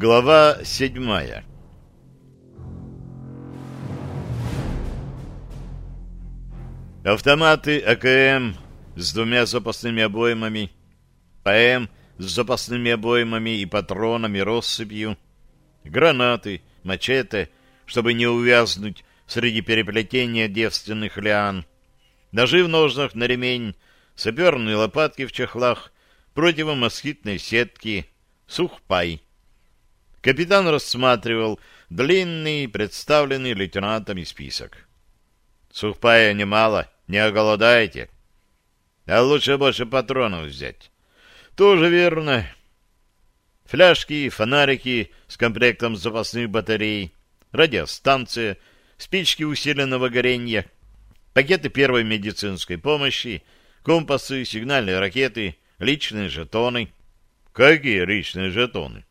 Глава седьмая Автоматы АКМ с двумя запасными обоймами, ПМ с запасными обоймами и патронами россыпью, гранаты, мачете, чтобы не увязнуть среди переплетения девственных лиан, ножи в ножнах на ремень, саперные лопатки в чехлах, противомоскитной сетки, сухпай. Капитан рассматривал длинный, представленный лейтенантами список. Сухпая немало, не оголодаете. А лучше больше патронов взять. Тоже верно. Фляжки, фонарики с комплектом запасных батарей, радиостанция, спички усиленного горения, пакеты первой медицинской помощи, компасы, сигнальные ракеты, личные жетоны. Какие личные жетоны?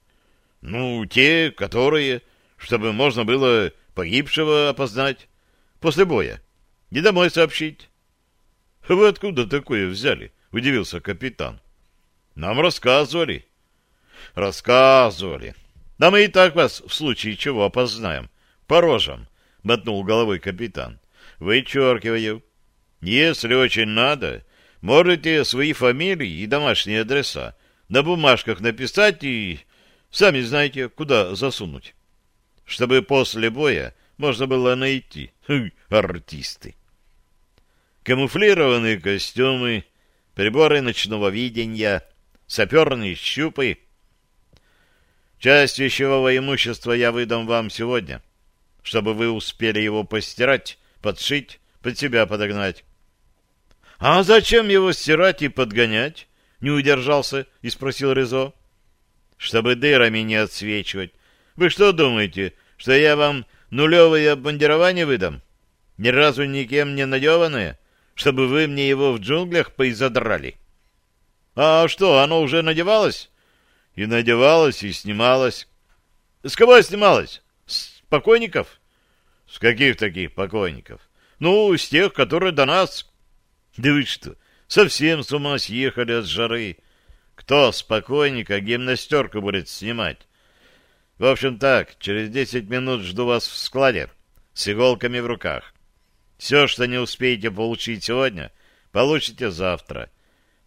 Ну, те, которые, чтобы можно было погибшего опознать после боя и домой сообщить. — Вы откуда такое взяли? — удивился капитан. — Нам рассказывали. — Рассказывали. Да мы и так вас в случае чего опознаем. По рожам, — мотнул головой капитан. — Вычеркиваю. Если очень надо, можете свои фамилии и домашние адреса на бумажках написать и сами знаете, куда засунуть. Чтобы после боя можно было найти. Хм, артисты. Камуфлированные костюмы, приборы ночного видения, саперные щупы. Часть вещевого имущества я выдам вам сегодня, чтобы вы успели его постирать, подшить, под себя подогнать. — А зачем его стирать и подгонять? — не удержался и спросил Резо. — Чтобы дырами не отсвечивать. Вы что думаете, что я вам нулевое обмундирование выдам? Ни разу никем не надеванное? Чтобы вы мне его в джунглях поизодрали? — А что, оно уже надевалось? — И надевалось, и снималось. — С кого снималось? С покойников? — С каких таких покойников? — Ну, с тех, которые до нас. — Да вы что, совсем с ума съехали от жары. Кто с покойника гимнастерку будет снимать? В общем так, через десять минут жду вас в складе с иголками в руках. Все, что не успеете получить сегодня, получите завтра.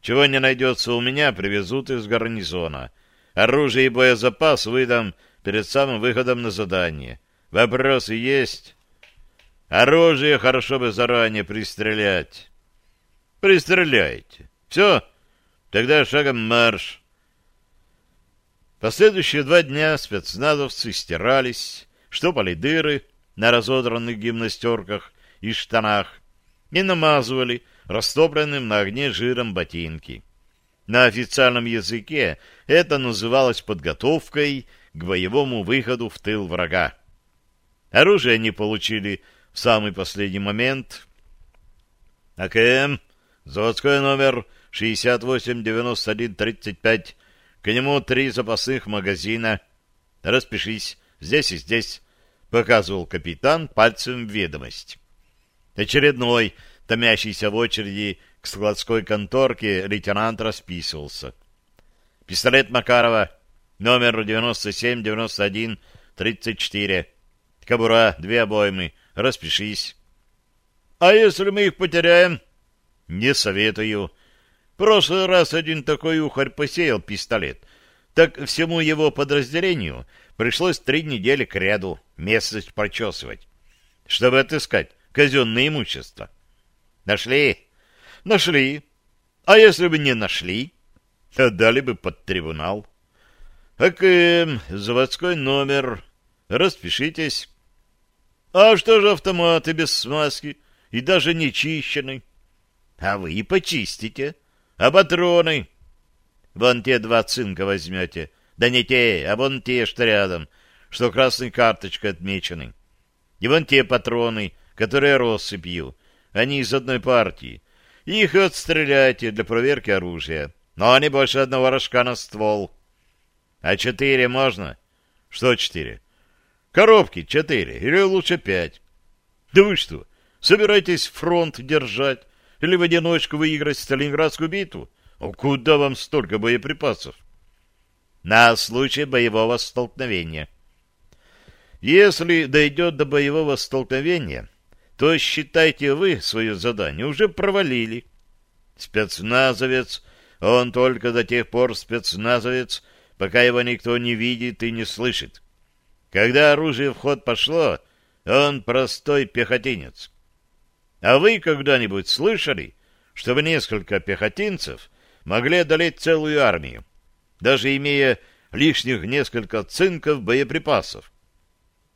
Чего не найдется у меня, привезут из гарнизона. Оружие и боезапас выдам перед самым выходом на задание. Вопросы есть? Оружие хорошо бы заранее пристрелять. Пристреляйте. Все, тогда шагом марш. Последующие два дня спецназовцы стирались, штопали дыры на разодранных гимнастерках и штанах и намазывали растопленным на огне жиром ботинки. На официальном языке это называлось подготовкой к боевому выходу в тыл врага. Оружие они получили в самый последний момент. АКМ, заводской номер 689135 к нему три запасных магазина. Распишись здесь и здесь, — показывал капитан пальцем ведомость. Очередной, томящийся в очереди к складской конторке, лейтенант расписывался. Пистолет Макарова, номер 97-91-34. Кобура, две обоймы. Распишись. — А если мы их потеряем? — Не советую прошлый раз один такой ухарь посеял пистолет, так всему его подразделению пришлось три недели к ряду местность прочесывать, чтобы отыскать казенное имущество. Нашли? Нашли. А если бы не нашли, отдали бы под трибунал. АКМ, заводской номер. Распишитесь. А что же автоматы без смазки и даже не чищены? А вы и почистите. А патроны? Вон те два цинка возьмете. Да не те, а вон те, что рядом, что красной карточкой отмечены. И вон те патроны, которые россыпью. Они из одной партии. Их отстреляйте для проверки оружия. Но не больше одного рожка на ствол. А четыре можно? Что четыре? Коробки четыре, или лучше пять. Да вы что, собираетесь фронт держать? Или в одиночку выиграть Сталинградскую битву? Куда вам столько боеприпасов? на случай боевого столкновения. Если дойдет до боевого столкновения, то считайте вы свое задание уже провалили. Спецназовец, он только до тех пор спецназовец, пока его никто не видит и не слышит. Когда оружие в ход пошло, он простой пехотинец. А вы когда-нибудь слышали, чтобы несколько пехотинцев могли одолеть целую армию, даже имея лишних несколько цинков боеприпасов?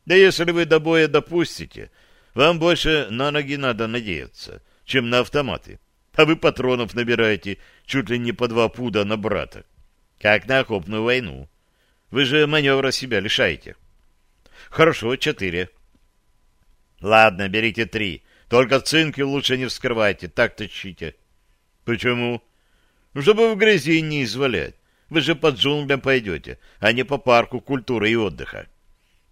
Да если вы до боя допустите, вам больше на ноги надо надеяться, чем на автоматы. А вы патронов набираете чуть ли не по два пуда на брата. Как на окопную войну. Вы же маневра себя лишаете. Хорошо, четыре. Ладно, берите три. Только цинки лучше не вскрывайте, так тащите. Почему? Ну, чтобы в грязи не извалять. Вы же по джунглям пойдете, а не по парку культуры и отдыха.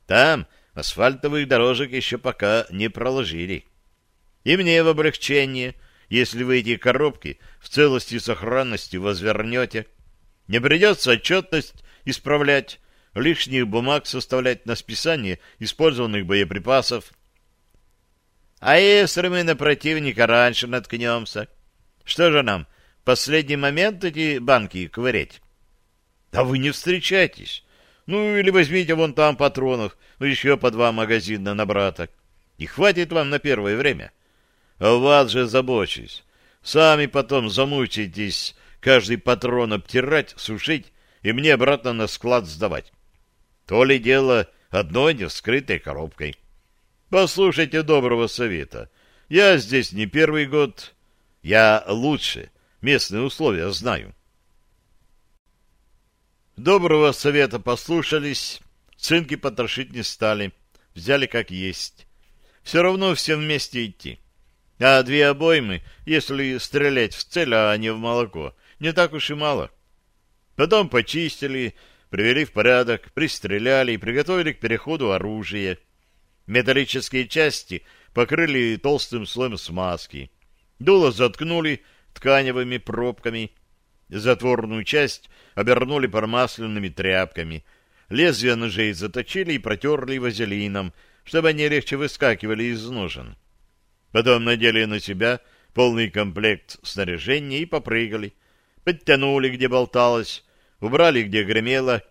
Там асфальтовых дорожек еще пока не проложили. И мне в облегчение, если вы эти коробки в целости и сохранности возвернете. Не придется отчетность исправлять, лишних бумаг составлять на списание использованных боеприпасов. А если мы на противника раньше наткнемся? Что же нам, в последний момент эти банки ковырять? Да вы не встречайтесь. Ну, или возьмите вон там патронов, ну, еще по два магазина на брата. И хватит вам на первое время. А вас же забочусь. Сами потом замучитесь каждый патрон обтирать, сушить и мне обратно на склад сдавать. То ли дело одной невскрытой коробкой. Послушайте доброго совета. Я здесь не первый год. Я лучше. Местные условия знаю. Доброго совета послушались, цинки потрошить не стали, взяли как есть. Все равно всем вместе идти. А две обоймы, если стрелять в цель, а не в молоко, не так уж и мало. Потом почистили, привели в порядок, пристреляли и приготовили к переходу оружие. Металлические части покрыли толстым слоем смазки. Дуло заткнули тканевыми пробками. Затворную часть обернули промасленными тряпками. Лезвия ножей заточили и протерли вазелином, чтобы они легче выскакивали из ножен. Потом надели на себя полный комплект снаряжения и попрыгали. Подтянули, где болталось, убрали, где гремело,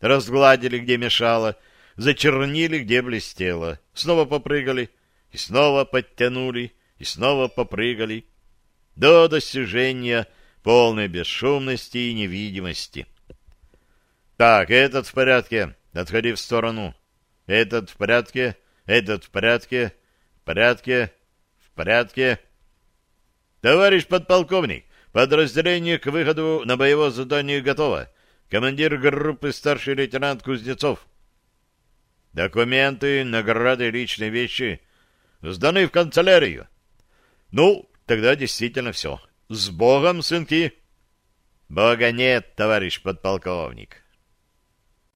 разгладили, где мешало, зачернили, где блестело. Снова попрыгали, и снова подтянули, и снова попрыгали. До достижения полной бесшумности и невидимости. Так, этот в порядке, отходи в сторону. Этот в порядке, этот в порядке, в порядке, в порядке. Товарищ подполковник, подразделение к выходу на боевое задание готово. Командир группы старший лейтенант Кузнецов. Документы, награды, личные вещи сданы в канцелярию. Ну, тогда действительно все. С Богом, сынки! Бога нет, товарищ подполковник.